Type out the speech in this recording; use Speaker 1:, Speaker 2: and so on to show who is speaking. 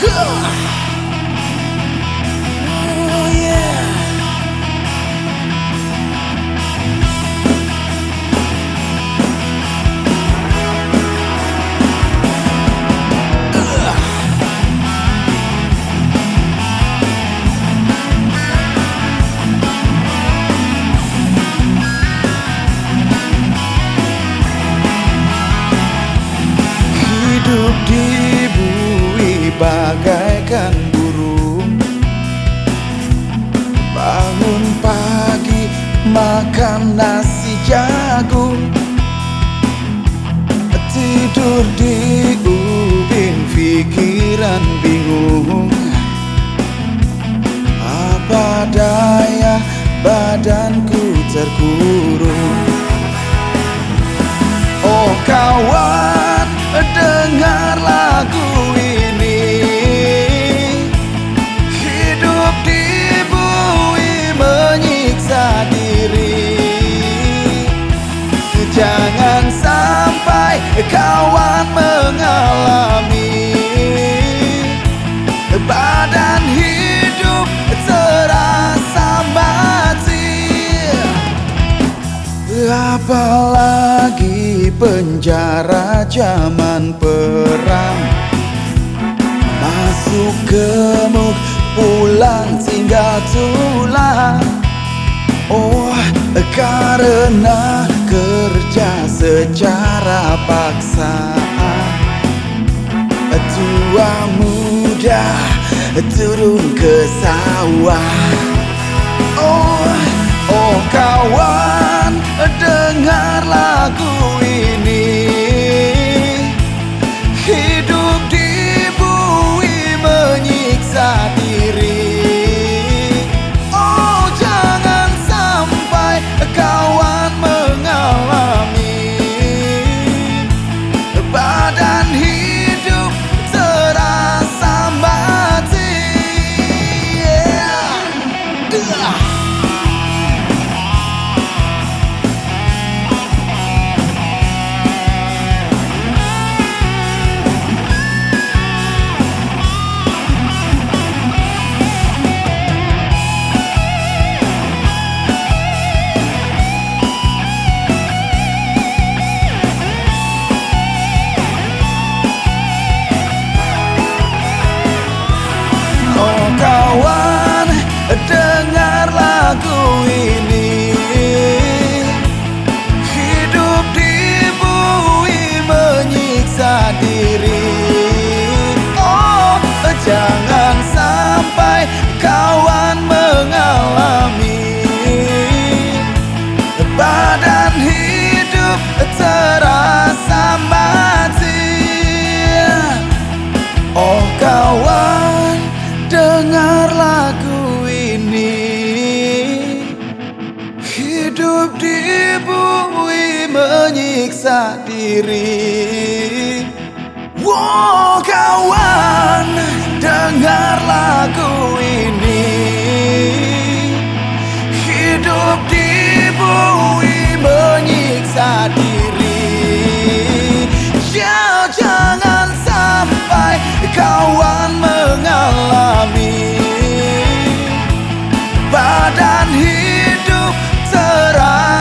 Speaker 1: Yeah. bagaikan burung Bangun pagi makan nasi jagung. Tidur di ubin pikiran bingung. Apa daya badanku terkurung? Oh kawan kawan mengalami Badan hidup terasa mati. Apalagi penjara zaman perang. Masuk gemuk pulang tinggal tulang. Oh karena secara paksaan Tua muda turun ke sawah. Oh, oh kawan dengar lagu menyiksa diri Oh jangan sampai kawan mengalami. Badan hidup terasa mati. Oh kawan dengar lagu ini. Hidup di bumi menyiksa diri Wow kawan dengar lagu ini. Hidup di bumi menyiksa diri. Ya jangan sampai kawan mengalami. Badan hidup terang.